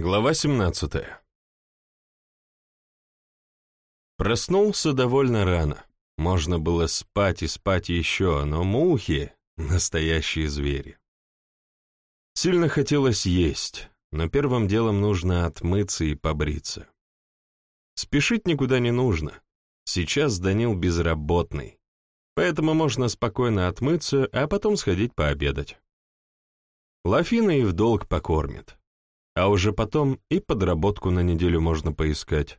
Глава 17 Проснулся довольно рано. Можно было спать и спать еще, но мухи — настоящие звери. Сильно хотелось есть, но первым делом нужно отмыться и побриться. Спешить никуда не нужно. Сейчас Данил безработный, поэтому можно спокойно отмыться, а потом сходить пообедать. Лафина и в долг покормит. А уже потом и подработку на неделю можно поискать.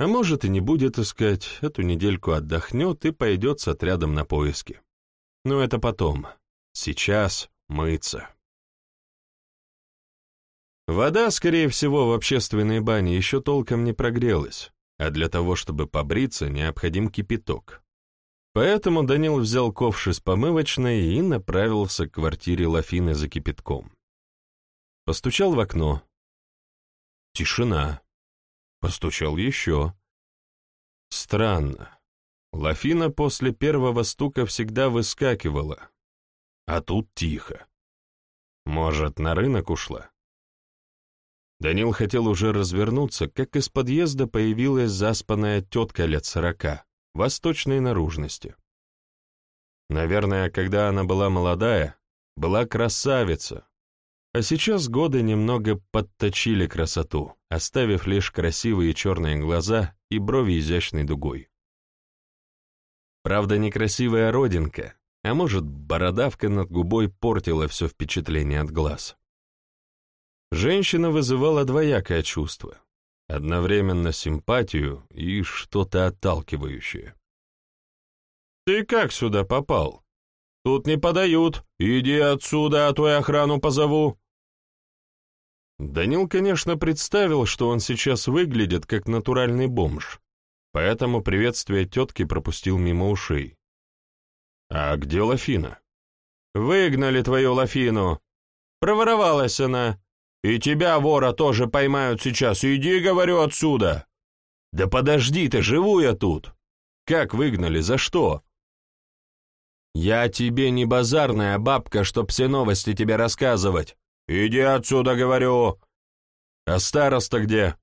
А может и не будет искать, эту недельку отдохнет и пойдет с отрядом на поиски. Но это потом. Сейчас мыться. Вода, скорее всего, в общественной бане еще толком не прогрелась, а для того, чтобы побриться, необходим кипяток. Поэтому Данил взял ковш из помывочной и направился к квартире Лафины за кипятком. Постучал в окно. Тишина. Постучал еще. Странно. Лафина после первого стука всегда выскакивала. А тут тихо. Может, на рынок ушла? Данил хотел уже развернуться, как из подъезда появилась заспанная тетка лет сорока, восточной наружности. Наверное, когда она была молодая, была красавица, а сейчас годы немного подточили красоту, оставив лишь красивые черные глаза и брови изящной дугой. Правда, некрасивая родинка, а может, бородавка над губой портила все впечатление от глаз. Женщина вызывала двоякое чувство, одновременно симпатию и что-то отталкивающее. «Ты как сюда попал? Тут не подают. Иди отсюда, а то я охрану позову». Данил, конечно, представил, что он сейчас выглядит как натуральный бомж, поэтому приветствие тетки пропустил мимо ушей. «А где Лафина?» «Выгнали твою Лафину. Проворовалась она. И тебя, вора, тоже поймают сейчас. Иди, говорю, отсюда!» «Да подожди ты, живу я тут!» «Как выгнали? За что?» «Я тебе не базарная бабка, чтоб все новости тебе рассказывать. «Иди отсюда, говорю!» «А староста где?»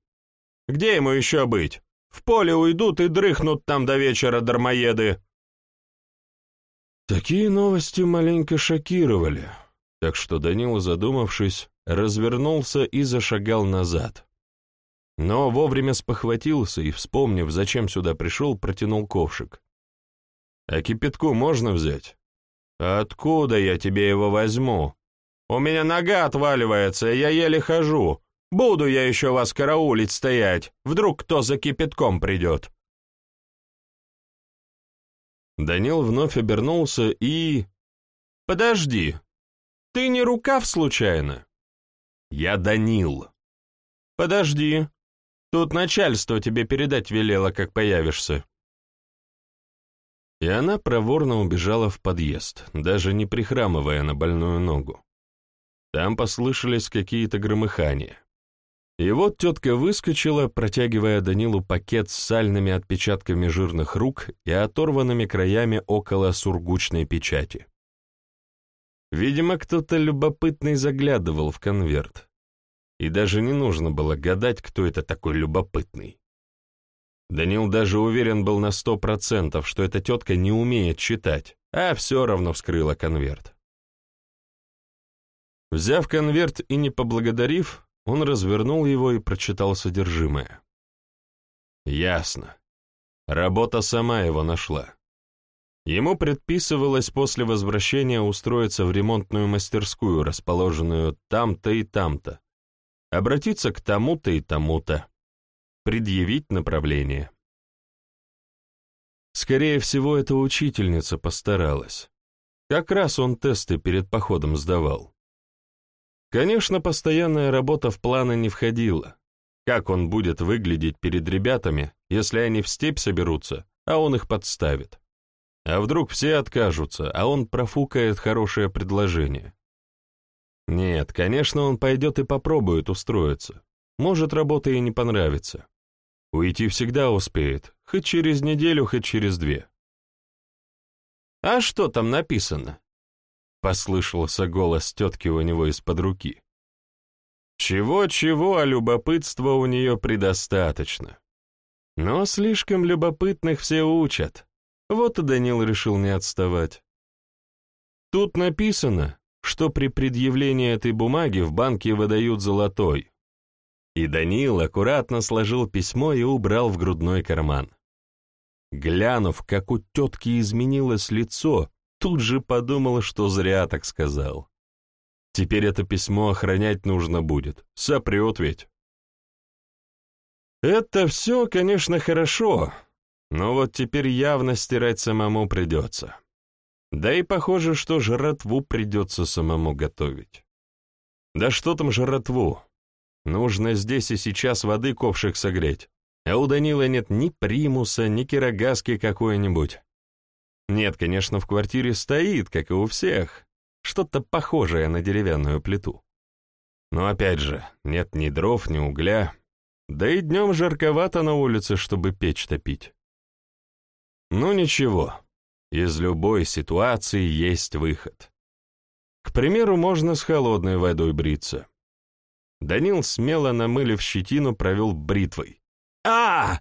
«Где ему еще быть? В поле уйдут и дрыхнут там до вечера дармоеды!» Такие новости маленько шокировали, так что Данил, задумавшись, развернулся и зашагал назад. Но вовремя спохватился и, вспомнив, зачем сюда пришел, протянул ковшик. «А кипятку можно взять?» «Откуда я тебе его возьму?» У меня нога отваливается, я еле хожу. Буду я еще вас караулить стоять, вдруг кто за кипятком придет». Данил вновь обернулся и... «Подожди, ты не рукав случайно?» «Я Данил». «Подожди, тут начальство тебе передать велело, как появишься». И она проворно убежала в подъезд, даже не прихрамывая на больную ногу. Там послышались какие-то громыхания. И вот тетка выскочила, протягивая Данилу пакет с сальными отпечатками жирных рук и оторванными краями около сургучной печати. Видимо, кто-то любопытный заглядывал в конверт. И даже не нужно было гадать, кто это такой любопытный. Данил даже уверен был на сто процентов, что эта тетка не умеет читать, а все равно вскрыла конверт. Взяв конверт и не поблагодарив, он развернул его и прочитал содержимое. Ясно. Работа сама его нашла. Ему предписывалось после возвращения устроиться в ремонтную мастерскую, расположенную там-то и там-то, обратиться к тому-то и тому-то, предъявить направление. Скорее всего, эта учительница постаралась. Как раз он тесты перед походом сдавал. Конечно, постоянная работа в планы не входила. Как он будет выглядеть перед ребятами, если они в степь соберутся, а он их подставит? А вдруг все откажутся, а он профукает хорошее предложение? Нет, конечно, он пойдет и попробует устроиться. Может, работа и не понравится. Уйти всегда успеет, хоть через неделю, хоть через две. «А что там написано?» Послышался голос тетки у него из-под руки. Чего-чего, а любопытства у нее предостаточно. Но слишком любопытных все учат. Вот и Данил решил не отставать. Тут написано, что при предъявлении этой бумаги в банке выдают золотой. И Данил аккуратно сложил письмо и убрал в грудной карман. Глянув, как у тетки изменилось лицо, тут же подумал, что зря так сказал. Теперь это письмо охранять нужно будет, сопрет ведь. Это все, конечно, хорошо, но вот теперь явно стирать самому придется. Да и похоже, что жратву придется самому готовить. Да что там жратву? Нужно здесь и сейчас воды ковшик согреть, а у Данила нет ни примуса, ни кирогаски какой-нибудь. Нет, конечно, в квартире стоит, как и у всех, что-то похожее на деревянную плиту. Но опять же, нет ни дров, ни угля, да и днем жарковато на улице, чтобы печь топить. Ну ничего, из любой ситуации есть выход. К примеру, можно с холодной водой бриться. Данил, смело намылив щетину, провел бритвой. а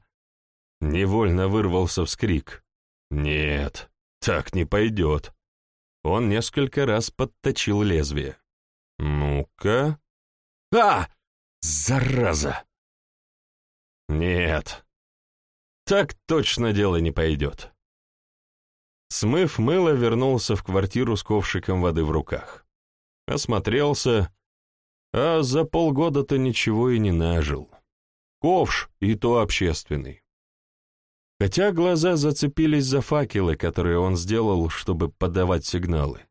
Невольно вырвался вскрик. «Нет, так не пойдет». Он несколько раз подточил лезвие. «Ну-ка...» «А! Зараза!» «Нет, так точно дело не пойдет». Смыв мыло, вернулся в квартиру с ковшиком воды в руках. Осмотрелся, а за полгода-то ничего и не нажил. Ковш и то общественный. Хотя глаза зацепились за факелы, которые он сделал, чтобы подавать сигналы.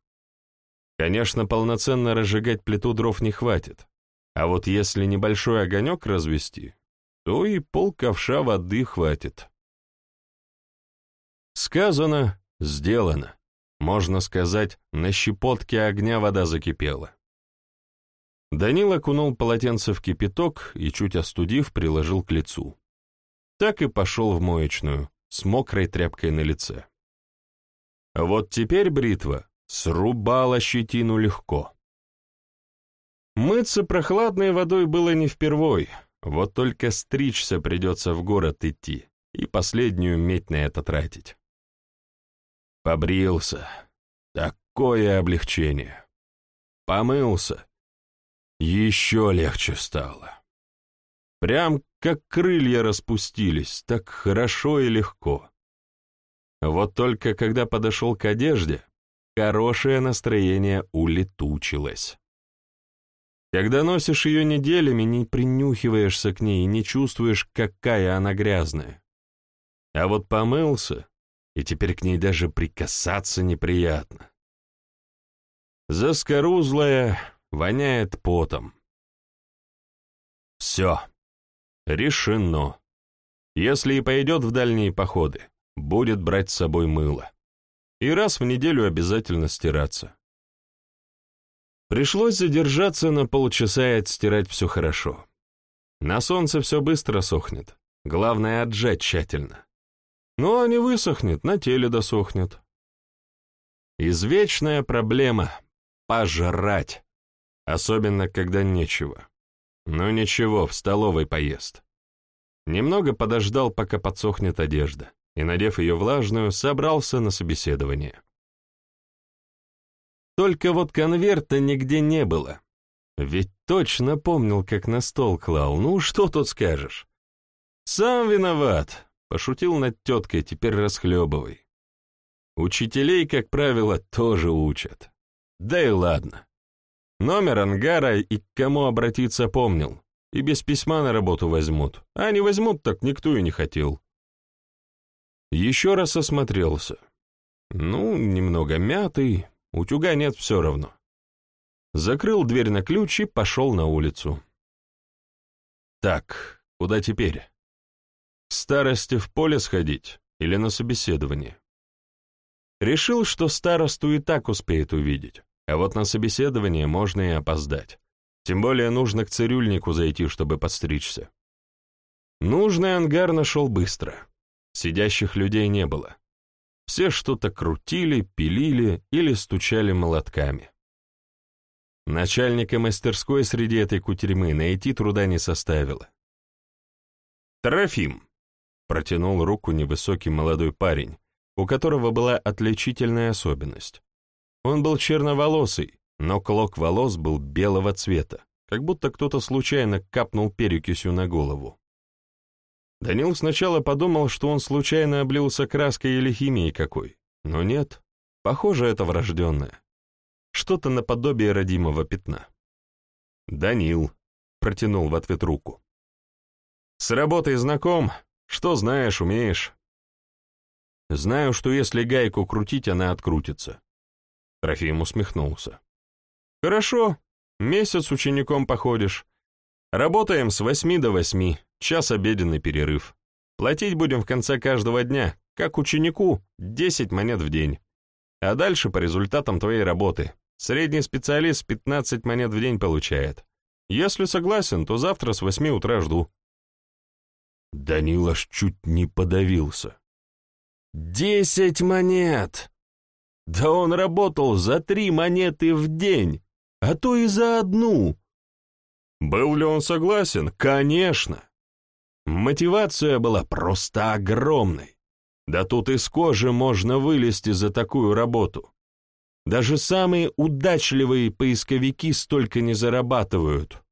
Конечно, полноценно разжигать плиту дров не хватит, а вот если небольшой огонек развести, то и пол ковша воды хватит. Сказано, сделано. Можно сказать, на щепотке огня вода закипела. Данил окунул полотенце в кипяток и, чуть остудив, приложил к лицу. Так и пошел в моечную, с мокрой тряпкой на лице. Вот теперь бритва срубала щетину легко. Мыться прохладной водой было не впервой, вот только стричься придется в город идти и последнюю медь на это тратить. Побрился. Такое облегчение. Помылся еще легче стало. Прям как крылья распустились, так хорошо и легко. Вот только когда подошел к одежде, хорошее настроение улетучилось. Когда носишь ее неделями, не принюхиваешься к ней и не чувствуешь, какая она грязная. А вот помылся, и теперь к ней даже прикасаться неприятно. Заскорузлая, воняет потом. Все. Решено. Если и пойдет в дальние походы, будет брать с собой мыло. И раз в неделю обязательно стираться. Пришлось задержаться на полчаса и отстирать все хорошо. На солнце все быстро сохнет. Главное — отжать тщательно. Ну, а не высохнет, на теле досохнет. Извечная проблема — пожрать особенно когда нечего. Но ничего, в столовой поест. Немного подождал, пока подсохнет одежда, и, надев ее влажную, собрался на собеседование. Только вот конверта нигде не было. Ведь точно помнил, как на стол клал. Ну, что тут скажешь? Сам виноват. Пошутил над теткой, теперь расхлебывай. Учителей, как правило, тоже учат. Да и ладно. Номер ангара и к кому обратиться помнил. И без письма на работу возьмут. А не возьмут, так никто и не хотел. Еще раз осмотрелся. Ну, немного мятый, утюга нет все равно. Закрыл дверь на ключ и пошел на улицу. Так, куда теперь? К старости в поле сходить или на собеседование? Решил, что старосту и так успеет увидеть. А вот на собеседование можно и опоздать. Тем более нужно к цирюльнику зайти, чтобы подстричься. Нужный ангар нашел быстро. Сидящих людей не было. Все что-то крутили, пилили или стучали молотками. Начальника мастерской среди этой кутерьмы найти труда не составило. «Трофим!» — протянул руку невысокий молодой парень, у которого была отличительная особенность. Он был черноволосый, но клок волос был белого цвета, как будто кто-то случайно капнул перекисью на голову. Данил сначала подумал, что он случайно облился краской или химией какой, но нет, похоже, это врожденное что-то наподобие родимого пятна. «Данил», — протянул в ответ руку. «С работой знаком? Что знаешь, умеешь?» «Знаю, что если гайку крутить, она открутится». Трофим усмехнулся. «Хорошо, месяц учеником походишь. Работаем с восьми до восьми, час обеденный перерыв. Платить будем в конце каждого дня, как ученику, десять монет в день. А дальше по результатам твоей работы. Средний специалист 15 монет в день получает. Если согласен, то завтра с 8 утра жду». Данил аж чуть не подавился. «Десять монет! Да он работал за три монеты в день, а то и за одну!» Был ли он согласен? Конечно! Мотивация была просто огромной. Да тут из кожи можно вылезти за такую работу. Даже самые удачливые поисковики столько не зарабатывают.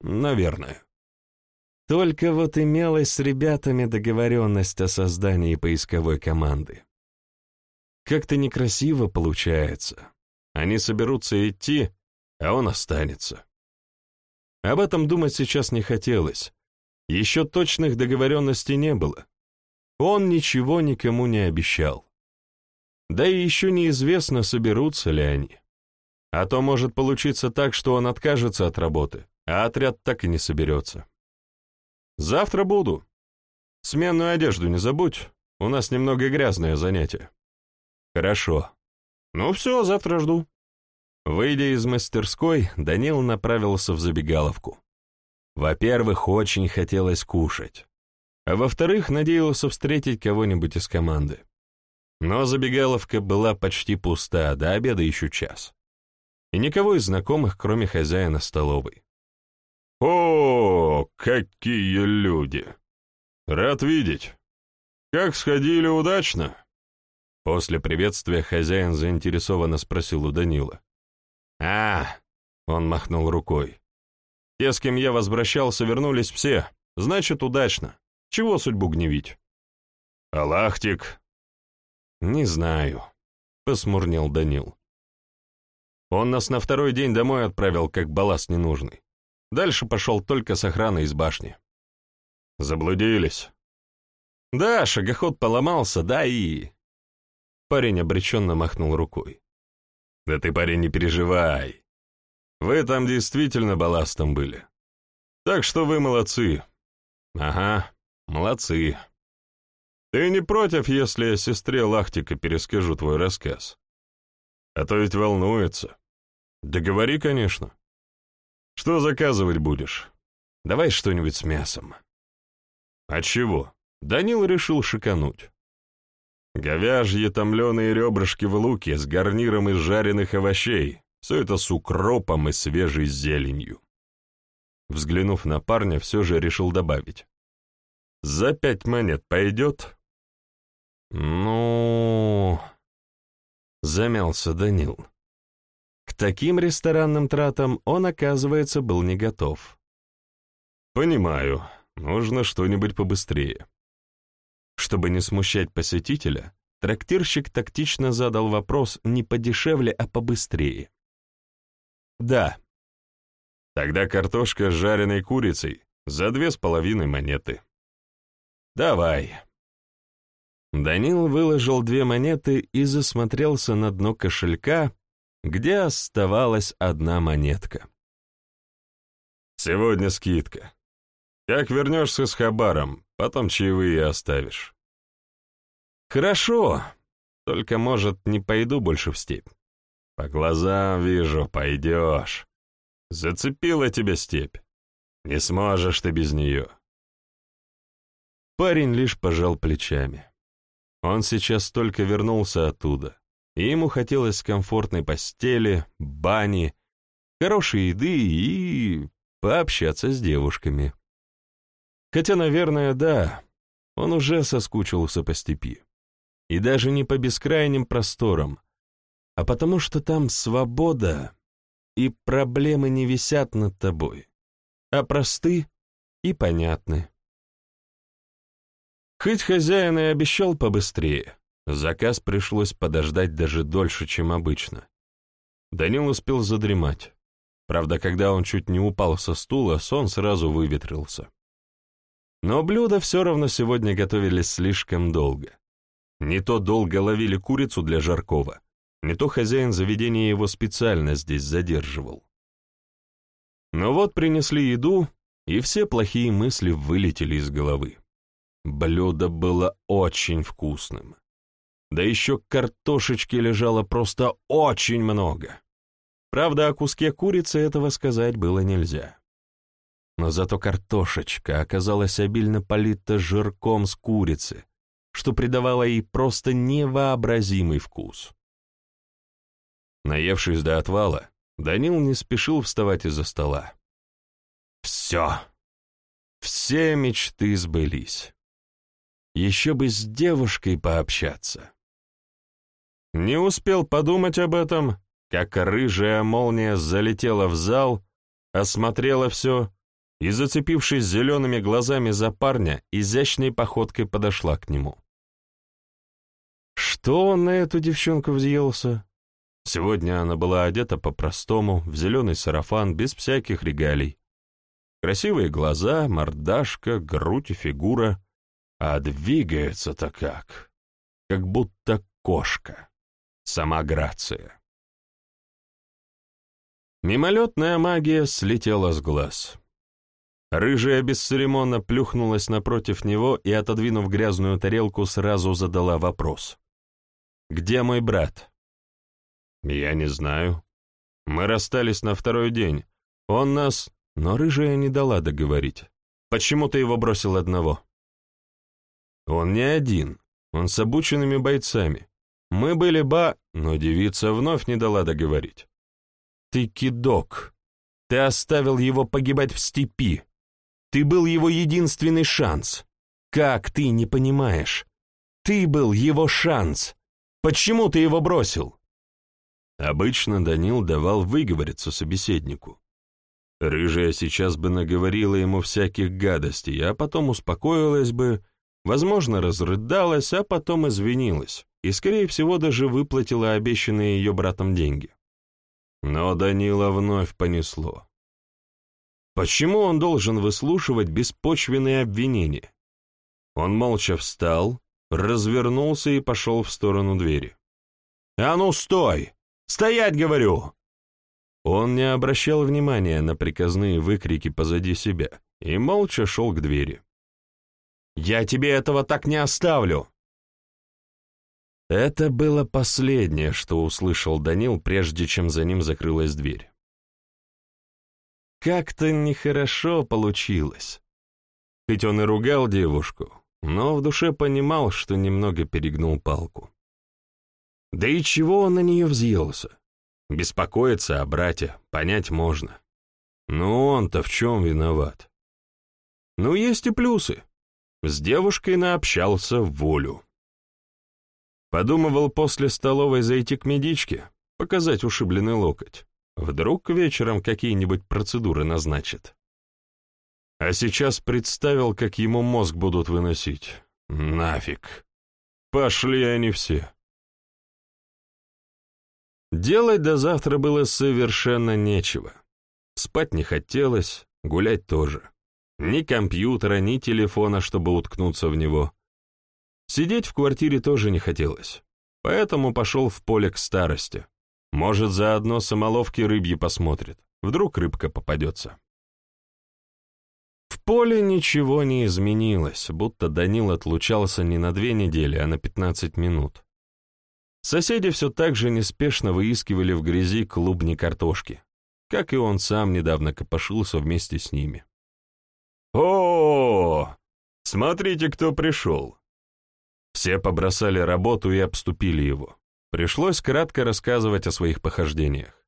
Наверное. Только вот имелась с ребятами договоренность о создании поисковой команды. Как-то некрасиво получается. Они соберутся идти, а он останется. Об этом думать сейчас не хотелось. Еще точных договоренностей не было. Он ничего никому не обещал. Да и еще неизвестно, соберутся ли они. А то может получиться так, что он откажется от работы, а отряд так и не соберется. Завтра буду. Сменную одежду не забудь, у нас немного грязное занятие. Хорошо. Ну все, завтра жду. Выйдя из мастерской, Данил направился в забегаловку. Во-первых, очень хотелось кушать. А во-вторых, надеялся встретить кого-нибудь из команды. Но забегаловка была почти пуста, до обеда еще час. И никого из знакомых, кроме хозяина столовой. «О, какие люди! Рад видеть! Как сходили удачно?» После приветствия хозяин заинтересованно спросил у Данила. «А!» — он махнул рукой. «Те, с кем я возвращался, вернулись все. Значит, удачно. Чего судьбу гневить?» «Алахтик, «Не знаю», — посмурнел Данил. Он нас на второй день домой отправил, как балласт ненужный. Дальше пошел только с охраной из башни. Заблудились. Да, шагоход поломался, да и... Парень обреченно махнул рукой. Да ты, парень, не переживай. Вы там действительно балластом были. Так что вы молодцы. Ага, молодцы. Ты не против, если я сестре Лахтика перескажу твой рассказ? А то ведь волнуется. Да конечно. Что заказывать будешь? Давай что-нибудь с мясом. А чего? Данил решил шикануть. Говяжьи томленые ребрышки в луке с гарниром из жареных овощей. Все это с укропом и свежей зеленью. Взглянув на парня, все же решил добавить. «За пять монет пойдет?» «Ну...» — замялся Данил. К таким ресторанным тратам он, оказывается, был не готов. «Понимаю, нужно что-нибудь побыстрее». Чтобы не смущать посетителя, трактирщик тактично задал вопрос не подешевле, а побыстрее. «Да». «Тогда картошка с жареной курицей за две с половиной монеты». «Давай». Данил выложил две монеты и засмотрелся на дно кошелька, где оставалась одна монетка. «Сегодня скидка. Как вернешься с хабаром, потом чаевые оставишь». «Хорошо, только, может, не пойду больше в степь». «По глазам вижу, пойдешь. Зацепила тебя степь. Не сможешь ты без нее». Парень лишь пожал плечами. Он сейчас только вернулся оттуда, и ему хотелось комфортной постели, бани хорошей еды и пообщаться с девушками. Хотя, наверное, да, он уже соскучился по степи. И даже не по бескрайним просторам, а потому что там свобода, и проблемы не висят над тобой, а просты и понятны. Хоть хозяин и обещал побыстрее, заказ пришлось подождать даже дольше, чем обычно. Данил успел задремать. Правда, когда он чуть не упал со стула, сон сразу выветрился. Но блюда все равно сегодня готовились слишком долго. Не то долго ловили курицу для жаркого, не то хозяин заведения его специально здесь задерживал. Но вот принесли еду, и все плохие мысли вылетели из головы. Блюдо было очень вкусным. Да еще картошечки лежало просто очень много. Правда, о куске курицы этого сказать было нельзя. Но зато картошечка оказалась обильно полита жирком с курицы, что придавало ей просто невообразимый вкус. Наевшись до отвала, Данил не спешил вставать из-за стола. Все. Все мечты сбылись. Еще бы с девушкой пообщаться. Не успел подумать об этом, как рыжая молния залетела в зал, осмотрела все и, зацепившись зелеными глазами за парня, изящной походкой подошла к нему. Что он на эту девчонку взъелся? Сегодня она была одета по-простому, в зеленый сарафан, без всяких регалий. Красивые глаза, мордашка, грудь и фигура. А двигается-то как, как будто кошка. Сама грация. Мимолетная магия слетела с глаз. Рыжая бесцеремонно плюхнулась напротив него и, отодвинув грязную тарелку, сразу задала вопрос. «Где мой брат?» «Я не знаю. Мы расстались на второй день. Он нас...» Но рыжая не дала договорить. «Почему ты его бросил одного?» «Он не один. Он с обученными бойцами. Мы были ба...» Но девица вновь не дала договорить. «Ты кидок. Ты оставил его погибать в степи. Ты был его единственный шанс. Как ты не понимаешь? Ты был его шанс. Почему ты его бросил?» Обычно Данил давал выговориться собеседнику. Рыжая сейчас бы наговорила ему всяких гадостей, а потом успокоилась бы, возможно, разрыдалась, а потом извинилась и, скорее всего, даже выплатила обещанные ее братом деньги. Но Данила вновь понесло. Почему он должен выслушивать беспочвенные обвинения? Он молча встал, развернулся и пошел в сторону двери. «А ну, стой! Стоять, говорю!» Он не обращал внимания на приказные выкрики позади себя и молча шел к двери. «Я тебе этого так не оставлю!» Это было последнее, что услышал Данил, прежде чем за ним закрылась дверь. Как-то нехорошо получилось. Ведь он и ругал девушку, но в душе понимал, что немного перегнул палку. Да и чего он на нее взъелся? Беспокоиться о брате, понять можно. Но он-то в чем виноват? Ну, есть и плюсы. С девушкой наобщался в волю. Подумывал после столовой зайти к медичке, показать ушибленный локоть. Вдруг вечером какие-нибудь процедуры назначат. А сейчас представил, как ему мозг будут выносить. Нафиг. Пошли они все. Делать до завтра было совершенно нечего. Спать не хотелось, гулять тоже. Ни компьютера, ни телефона, чтобы уткнуться в него. Сидеть в квартире тоже не хотелось, поэтому пошел в поле к старости. Может, заодно самоловки рыбьи посмотрит, вдруг рыбка попадется. В поле ничего не изменилось, будто Данил отлучался не на две недели, а на пятнадцать минут. Соседи все так же неспешно выискивали в грязи клубни картошки, как и он сам недавно копошился вместе с ними. о, Смотрите, кто пришел!» Все побросали работу и обступили его. Пришлось кратко рассказывать о своих похождениях.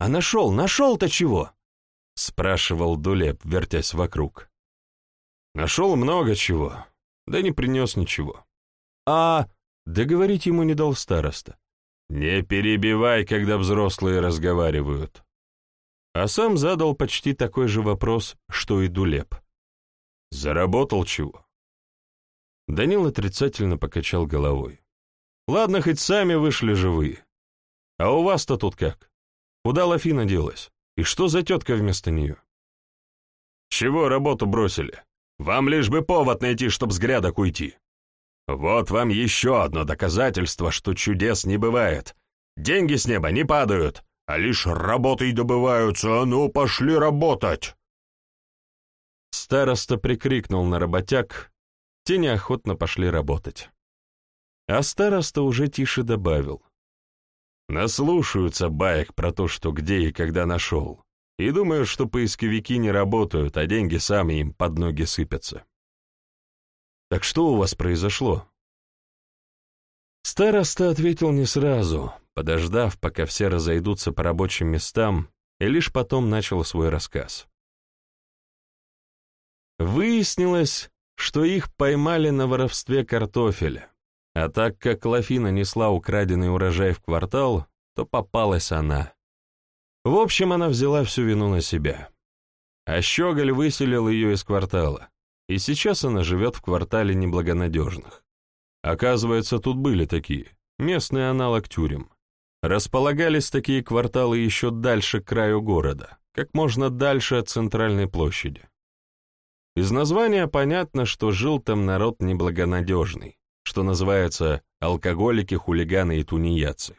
А нашел, нашел-то чего?» — спрашивал Дулеп, вертясь вокруг. «Нашел много чего, да не принес ничего». «А...» — договорить ему не дал староста. «Не перебивай, когда взрослые разговаривают». А сам задал почти такой же вопрос, что и Дулеп. «Заработал чего?» Данил отрицательно покачал головой. «Ладно, хоть сами вышли живые. А у вас-то тут как? Куда Лафина делась? И что за тетка вместо нее?» «Чего работу бросили? Вам лишь бы повод найти, чтоб с грядок уйти. Вот вам еще одно доказательство, что чудес не бывает. Деньги с неба не падают, а лишь работой добываются. А ну, пошли работать!» Староста прикрикнул на работяг, те неохотно пошли работать. А староста уже тише добавил. Наслушаются баек про то, что где и когда нашел, и думают, что поисковики не работают, а деньги сами им под ноги сыпятся. «Так что у вас произошло?» Староста ответил не сразу, подождав, пока все разойдутся по рабочим местам, и лишь потом начал свой рассказ. Выяснилось, что их поймали на воровстве картофеля, а так как Лафина несла украденный урожай в квартал, то попалась она. В общем, она взяла всю вину на себя. А Щеголь выселил ее из квартала, и сейчас она живет в квартале неблагонадежных. Оказывается, тут были такие, местный аналог тюрем. Располагались такие кварталы еще дальше к краю города, как можно дальше от центральной площади. Из названия понятно, что жил там народ неблагонадежный, что называется алкоголики, хулиганы и тунеядцы.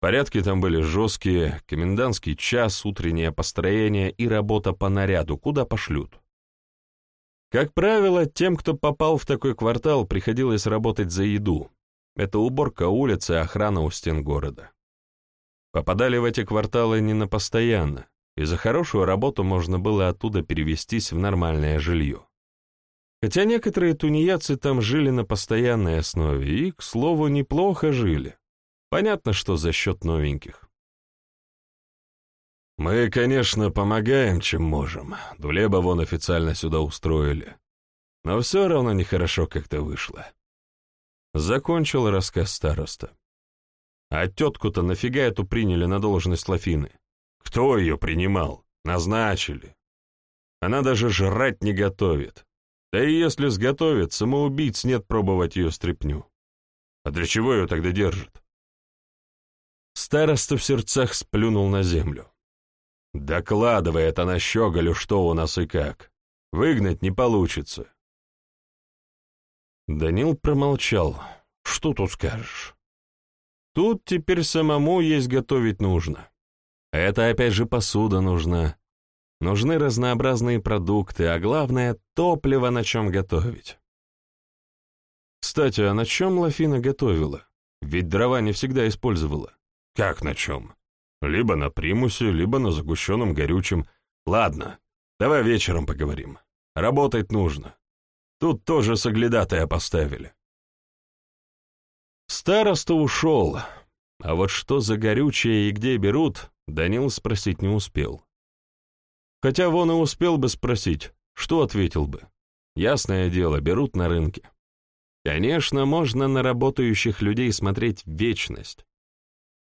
Порядки там были жесткие, комендантский час, утреннее построение и работа по наряду, куда пошлют. Как правило, тем, кто попал в такой квартал, приходилось работать за еду, это уборка улицы охрана у стен города. Попадали в эти кварталы не на постоянно, и за хорошую работу можно было оттуда перевестись в нормальное жилье. Хотя некоторые тунеядцы там жили на постоянной основе и, к слову, неплохо жили. Понятно, что за счет новеньких. Мы, конечно, помогаем, чем можем. Дулеба вон официально сюда устроили. Но все равно нехорошо как-то вышло. Закончил рассказ староста. А тетку-то нафига эту приняли на должность Лафины? Кто ее принимал? Назначили. Она даже жрать не готовит. Да и если сготовит, самоубийц нет пробовать ее стряпню. А для чего ее тогда держат? Староста в сердцах сплюнул на землю. Докладывает она щеголю, что у нас и как. Выгнать не получится. Данил промолчал. Что тут скажешь? Тут теперь самому есть готовить нужно. Это опять же посуда нужна. Нужны разнообразные продукты, а главное — топливо, на чем готовить. Кстати, а на чем Лафина готовила? Ведь дрова не всегда использовала. Как на чем? Либо на примусе, либо на загущенном горючем. Ладно, давай вечером поговорим. Работать нужно. Тут тоже соглядатая поставили. Староста ушел, а вот что за горючее и где берут, Данил спросить не успел. Хотя вон и успел бы спросить, что ответил бы. Ясное дело, берут на рынке. Конечно, можно на работающих людей смотреть вечность.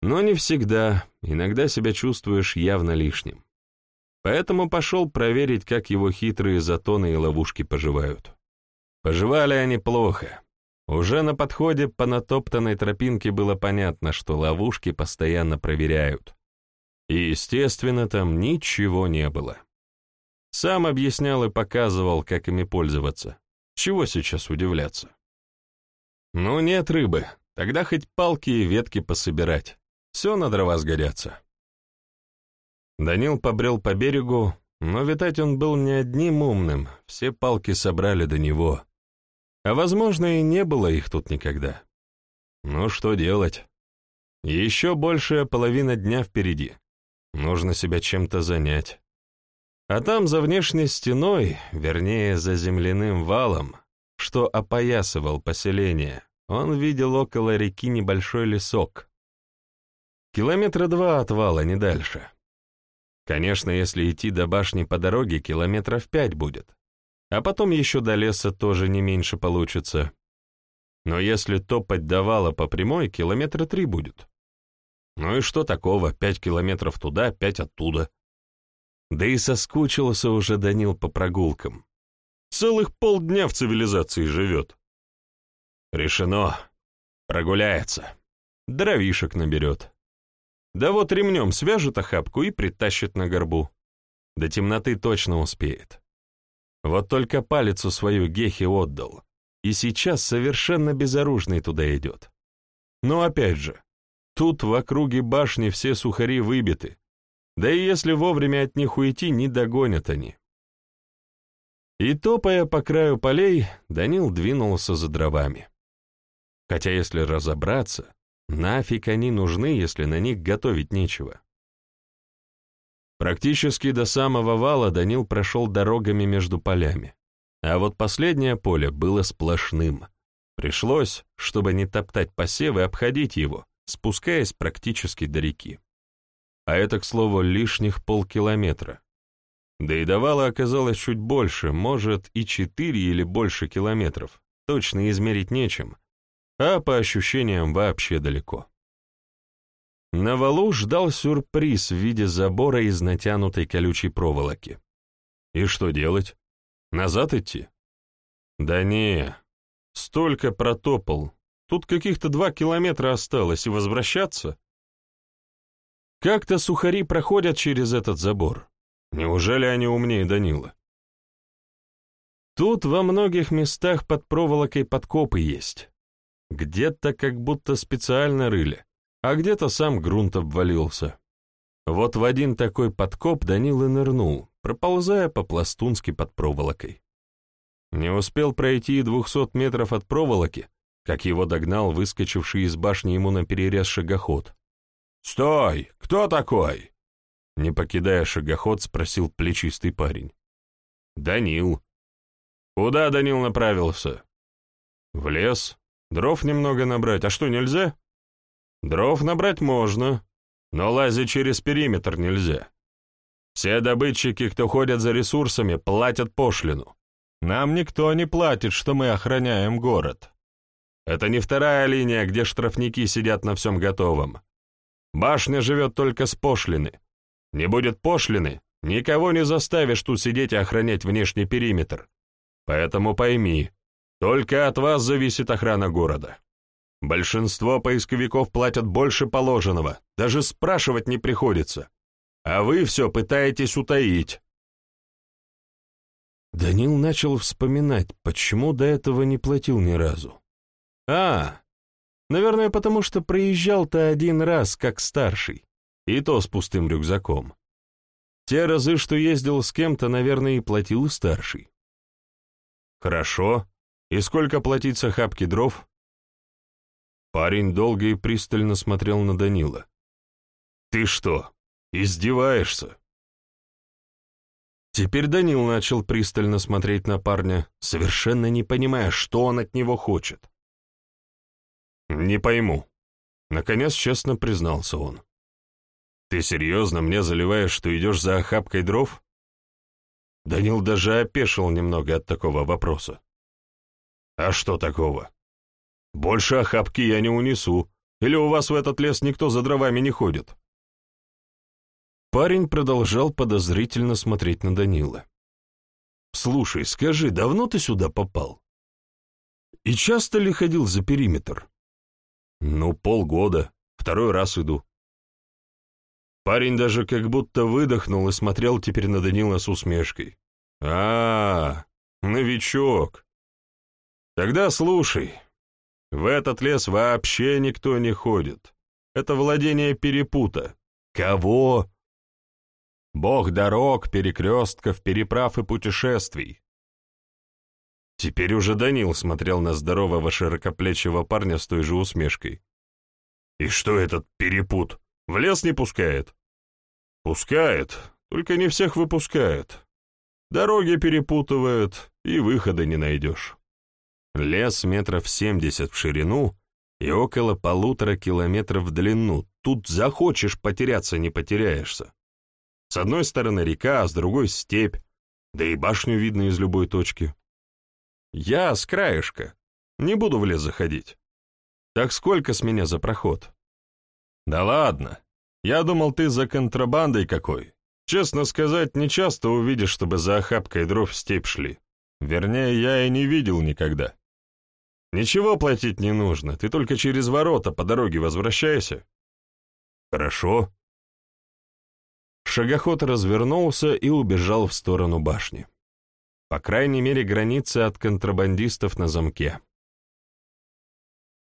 Но не всегда, иногда себя чувствуешь явно лишним. Поэтому пошел проверить, как его хитрые затоны и ловушки поживают. Поживали они плохо. Уже на подходе по натоптанной тропинке было понятно, что ловушки постоянно проверяют. И, естественно, там ничего не было. Сам объяснял и показывал, как ими пользоваться. Чего сейчас удивляться? Ну, нет рыбы, тогда хоть палки и ветки пособирать. Все на дрова сгодятся. Данил побрел по берегу, но витать он был не одним умным, все палки собрали до него. А возможно, и не было их тут никогда. Ну что делать? Еще большая половина дня впереди. Нужно себя чем-то занять. А там за внешней стеной, вернее, за земляным валом, что опоясывал поселение, он видел около реки небольшой лесок. Километра два от вала, не дальше. Конечно, если идти до башни по дороге, километров пять будет. А потом еще до леса тоже не меньше получится. Но если топать до вала по прямой, километра три будет. Ну и что такого, пять километров туда, пять оттуда. Да и соскучился уже Данил по прогулкам. Целых полдня в цивилизации живет. Решено. Прогуляется. Дровишек наберет. Да вот ремнем свяжет охапку и притащит на горбу. До темноты точно успеет. Вот только палицу свою Гехе отдал, и сейчас совершенно безоружный туда идет. Но опять же, тут в округе башни все сухари выбиты, да и если вовремя от них уйти, не догонят они. И топая по краю полей, Данил двинулся за дровами. Хотя, если разобраться, нафиг они нужны, если на них готовить нечего. Практически до самого вала Данил прошел дорогами между полями. А вот последнее поле было сплошным. Пришлось, чтобы не топтать посевы, обходить его, спускаясь практически до реки. А это, к слову, лишних полкилометра. Да и давало оказалось чуть больше, может, и четыре или больше километров. Точно измерить нечем, а по ощущениям вообще далеко. На валу ждал сюрприз в виде забора из натянутой колючей проволоки. И что делать? Назад идти? Да не, столько протопал. Тут каких-то два километра осталось, и возвращаться? Как-то сухари проходят через этот забор. Неужели они умнее Данила? Тут во многих местах под проволокой подкопы есть. Где-то как будто специально рыли, а где-то сам грунт обвалился. Вот в один такой подкоп Данил и нырнул, проползая по-пластунски под проволокой. Не успел пройти и двухсот метров от проволоки, как его догнал выскочивший из башни ему на перерез шагоход. «Стой! Кто такой?» Не покидая шагоход, спросил плечистый парень. «Данил». «Куда Данил направился?» «В лес. Дров немного набрать. А что, нельзя?» «Дров набрать можно, но лазить через периметр нельзя. Все добытчики, кто ходят за ресурсами, платят пошлину. Нам никто не платит, что мы охраняем город. Это не вторая линия, где штрафники сидят на всем готовом. Башня живет только с пошлины. Не будет пошлины, никого не заставишь тут сидеть и охранять внешний периметр. Поэтому пойми, только от вас зависит охрана города. Большинство поисковиков платят больше положенного, даже спрашивать не приходится. А вы все пытаетесь утаить. Данил начал вспоминать, почему до этого не платил ни разу. А, Наверное, потому что проезжал-то один раз, как старший, и то с пустым рюкзаком. Те разы, что ездил с кем-то, наверное, и платил старший. Хорошо. И сколько платить с дров? Парень долго и пристально смотрел на Данила. Ты что, издеваешься? Теперь Данил начал пристально смотреть на парня, совершенно не понимая, что он от него хочет. «Не пойму». Наконец честно признался он. «Ты серьезно мне заливаешь, что идешь за охапкой дров?» Данил даже опешил немного от такого вопроса. «А что такого? Больше охапки я не унесу. Или у вас в этот лес никто за дровами не ходит?» Парень продолжал подозрительно смотреть на Данила. «Слушай, скажи, давно ты сюда попал? И часто ли ходил за периметр?» «Ну, полгода. Второй раз иду». Парень даже как будто выдохнул и смотрел теперь на Данила с усмешкой. а, -а новичок. Тогда слушай. В этот лес вообще никто не ходит. Это владение перепута. Кого? Бог дорог, перекрестков, переправ и путешествий. Теперь уже Данил смотрел на здорового широкоплечего парня с той же усмешкой. «И что этот перепут? В лес не пускает?» «Пускает, только не всех выпускает. Дороги перепутывает, и выхода не найдешь. Лес метров семьдесят в ширину и около полутора километров в длину, тут захочешь потеряться, не потеряешься. С одной стороны река, а с другой степь, да и башню видно из любой точки. Я с краешка, не буду в лес заходить. Так сколько с меня за проход? Да ладно, я думал, ты за контрабандой какой. Честно сказать, не часто увидишь, чтобы за охапкой дров в степь шли. Вернее, я и не видел никогда. Ничего платить не нужно, ты только через ворота по дороге возвращайся. Хорошо. Шагоход развернулся и убежал в сторону башни. По крайней мере, граница от контрабандистов на замке.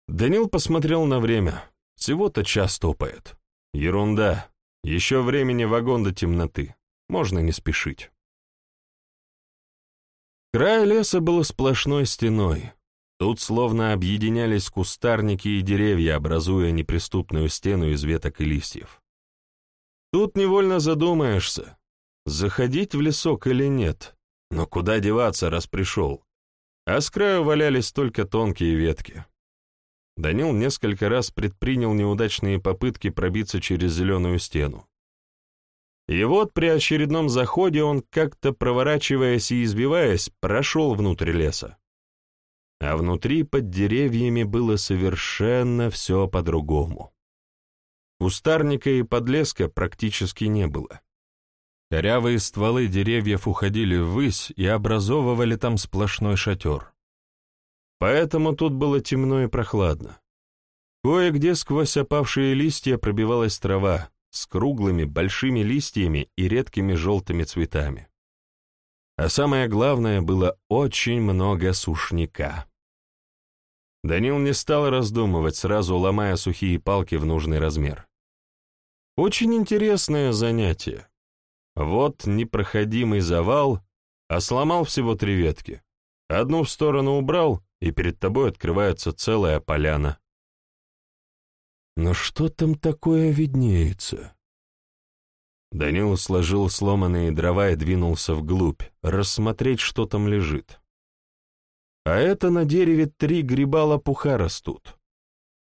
Данил посмотрел на время. Всего-то час топает. Ерунда. Еще времени вагон до темноты. Можно не спешить. Край леса был сплошной стеной. Тут словно объединялись кустарники и деревья, образуя неприступную стену из веток и листьев. Тут невольно задумаешься, заходить в лесок или нет, но куда деваться, раз пришел. А с краю валялись только тонкие ветки. Данил несколько раз предпринял неудачные попытки пробиться через зеленую стену. И вот при очередном заходе он, как-то проворачиваясь и избиваясь, прошел внутрь леса. А внутри под деревьями было совершенно все по-другому. Кустарника и подлеска практически не было. Корявые стволы деревьев уходили ввысь и образовывали там сплошной шатер. Поэтому тут было темно и прохладно. Кое-где сквозь опавшие листья пробивалась трава с круглыми большими листьями и редкими желтыми цветами. А самое главное, было очень много сушняка. Данил не стал раздумывать, сразу ломая сухие палки в нужный размер. Очень интересное занятие. Вот непроходимый завал, а сломал всего три ветки. Одну в сторону убрал, и перед тобой открывается целая поляна. Но что там такое виднеется? Данил сложил сломанные дрова и двинулся вглубь, рассмотреть, что там лежит. А это на дереве три гриба лопуха растут.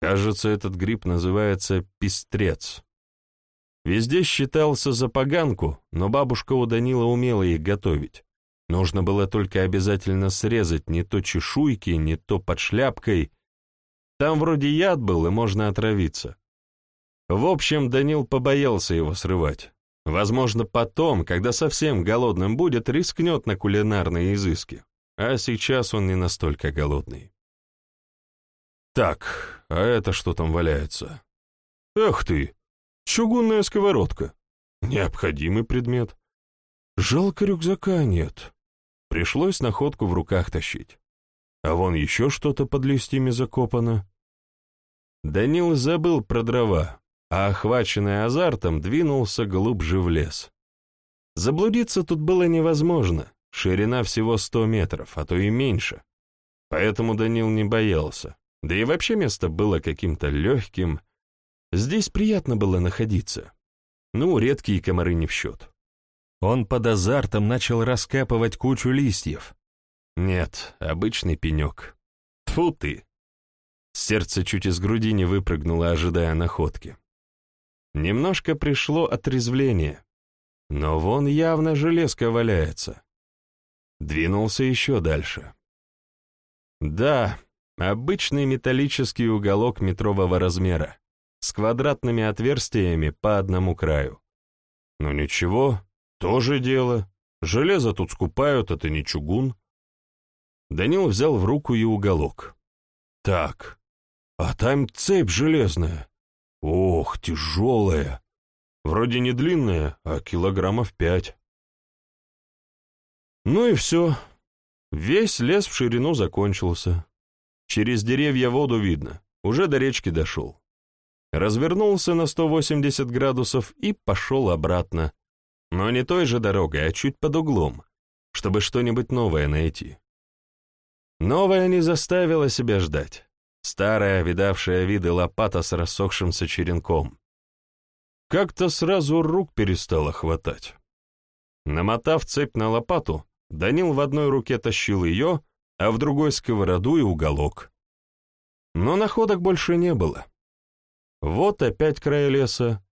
Кажется, этот гриб называется пестрец. Везде считался за поганку, но бабушка у Данила умела их готовить. Нужно было только обязательно срезать не то чешуйки, не то под шляпкой. Там вроде яд был, и можно отравиться. В общем, Данил побоялся его срывать. Возможно, потом, когда совсем голодным будет, рискнет на кулинарные изыски. А сейчас он не настолько голодный. Так, а это что там валяется? Эх ты, чугунная сковородка. Необходимый предмет. Жалко рюкзака нет. Пришлось находку в руках тащить. А вон еще что-то под листьями закопано. Данил забыл про дрова, а охваченный азартом двинулся глубже в лес. Заблудиться тут было невозможно, ширина всего сто метров, а то и меньше. Поэтому Данил не боялся, да и вообще место было каким-то легким. Здесь приятно было находиться. Ну, редкие комары не в счет. Он под азартом начал раскапывать кучу листьев. Нет, обычный пенек. Тьфу ты! Сердце чуть из груди не выпрыгнуло, ожидая находки. Немножко пришло отрезвление, но вон явно железка валяется. Двинулся еще дальше. Да, обычный металлический уголок метрового размера, с квадратными отверстиями по одному краю. Ну ничего, тоже дело. Железо тут скупают, это не чугун. Данил взял в руку и уголок. Так, а там цепь железная. Ох, тяжелая. Вроде не длинная, а килограммов пять. Ну и все. Весь лес в ширину закончился. Через деревья воду видно, уже до речки дошел. Развернулся на 180 градусов и пошел обратно, но не той же дорогой, а чуть под углом, чтобы что-нибудь новое найти. Новое не заставило себя ждать. Старая, видавшая виды лопата с рассохшимся черенком. Как-то сразу рук перестало хватать. Намотав цепь на лопату, Данил в одной руке тащил ее, а в другой — сковороду и уголок. Но находок больше не было. Вот опять край леса,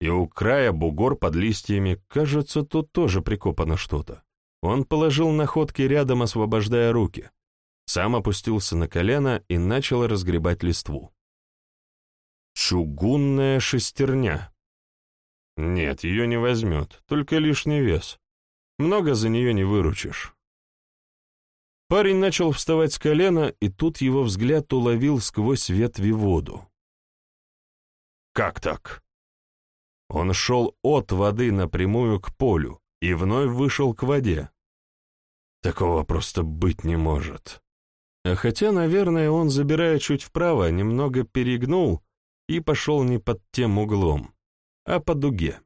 и у края бугор под листьями, кажется, тут тоже прикопано что-то. Он положил находки рядом, освобождая руки. Сам опустился на колено и начал разгребать листву. Чугунная шестерня. Нет, ее не возьмет, только лишний вес. Много за нее не выручишь. Парень начал вставать с колена, и тут его взгляд уловил сквозь ветви воду. Как так? Он шел от воды напрямую к полю и вновь вышел к воде. Такого просто быть не может. А хотя, наверное, он, забирая чуть вправо, немного перегнул и пошел не под тем углом, а по дуге.